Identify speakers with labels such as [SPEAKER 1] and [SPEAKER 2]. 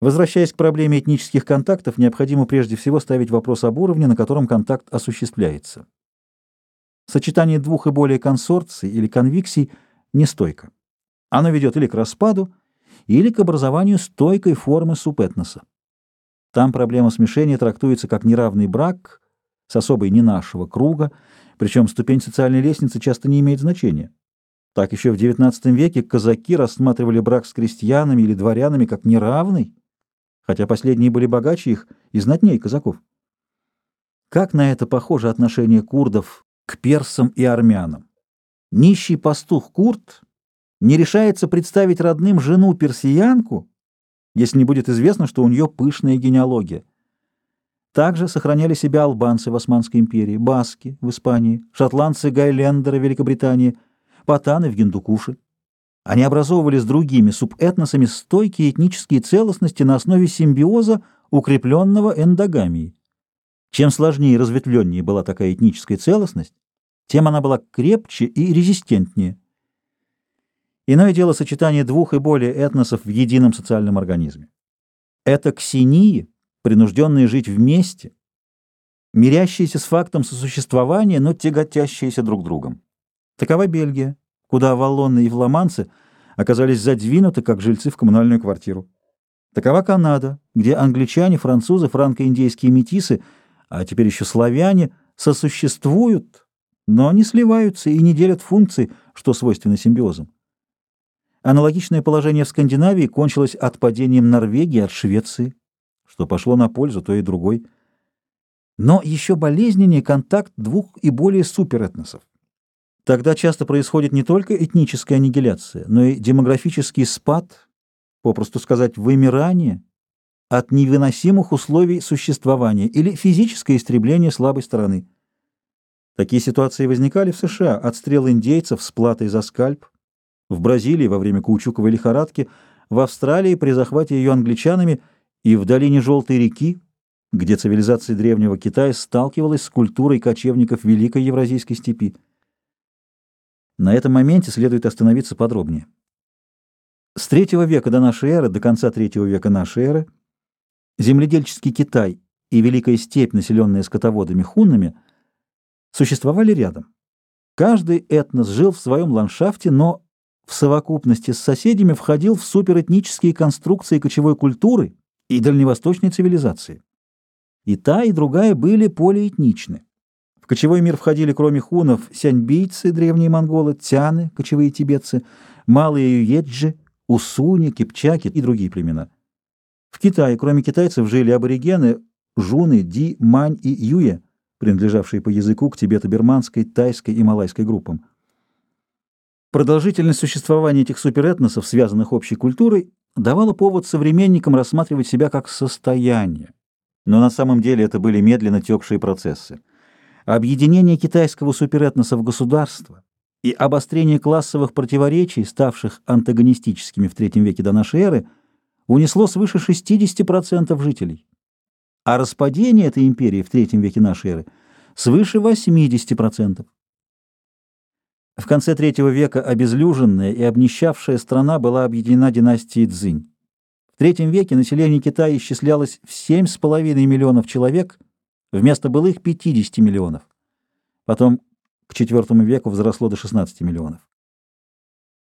[SPEAKER 1] Возвращаясь к проблеме этнических контактов, необходимо прежде всего ставить вопрос об уровне, на котором контакт осуществляется. Сочетание двух и более консорций или конвиксий нестойко. Оно ведет или к распаду, или к образованию стойкой формы субэтноса. Там проблема смешения трактуется как неравный брак с особой не нашего круга, причем ступень социальной лестницы часто не имеет значения. Так еще в XIX веке казаки рассматривали брак с крестьянами или дворянами как неравный, хотя последние были богаче их и знатнее казаков. Как на это похоже отношение курдов к персам и армянам? Нищий пастух курд не решается представить родным жену-персиянку, если не будет известно, что у нее пышная генеалогия. Также сохраняли себя албанцы в Османской империи, баски в Испании, шотландцы Гайлендеры в Великобритании, патаны в Гиндукуше. Они образовывали с другими субэтносами стойкие этнические целостности на основе симбиоза, укрепленного эндогамией. Чем сложнее и разветвленнее была такая этническая целостность, тем она была крепче и резистентнее. Иное дело сочетание двух и более этносов в едином социальном организме. Это ксении, принужденные жить вместе, мирящиеся с фактом сосуществования, но тяготящиеся друг другом. Такова Бельгия, куда валлоны и фламандцы оказались задвинуты, как жильцы в коммунальную квартиру. Такова Канада, где англичане, французы, франко-индейские метисы, а теперь еще славяне, сосуществуют, но не сливаются и не делят функции, что свойственно симбиозам. Аналогичное положение в Скандинавии кончилось отпадением Норвегии от Швеции, что пошло на пользу той и другой. Но еще болезненнее контакт двух и более суперэтносов. Тогда часто происходит не только этническая аннигиляция, но и демографический спад, попросту сказать, вымирание от невыносимых условий существования или физическое истребление слабой стороны. Такие ситуации возникали в США, отстрел индейцев с платой за скальп, в Бразилии во время каучуковой лихорадки, в Австралии при захвате ее англичанами и в долине Желтой реки, где цивилизация древнего Китая сталкивалась с культурой кочевников Великой Евразийской степи. На этом моменте следует остановиться подробнее. С III века до нашей эры до конца III века нашей эры земледельческий Китай и Великая степь, населенная скотоводами хуннами, существовали рядом. Каждый этнос жил в своем ландшафте, но в совокупности с соседями входил в суперэтнические конструкции кочевой культуры и дальневосточной цивилизации. И та, и другая были полиэтничны. Кочевой мир входили, кроме хунов, сяньбийцы, древние монголы, тяны, кочевые тибетцы, малые юеджи, усуни, кипчаки и другие племена. В Китае, кроме китайцев, жили аборигены, жуны, ди, мань и юе, принадлежавшие по языку к тибето-бирманской, тайской и малайской группам. Продолжительность существования этих суперэтносов, связанных общей культурой, давала повод современникам рассматривать себя как состояние. Но на самом деле это были медленно текшие процессы. Объединение китайского суперэтноса в государство и обострение классовых противоречий, ставших антагонистическими в III веке до нашей эры, унесло свыше 60% жителей. А распадение этой империи в III веке нашей эры свыше 80%. В конце III века обезлюженная и обнищавшая страна была объединена династией Цзинь. В III веке население Китая исчислялось в 7,5 миллионов человек вместо былых 50 миллионов. Потом к IV веку взросло до 16 миллионов.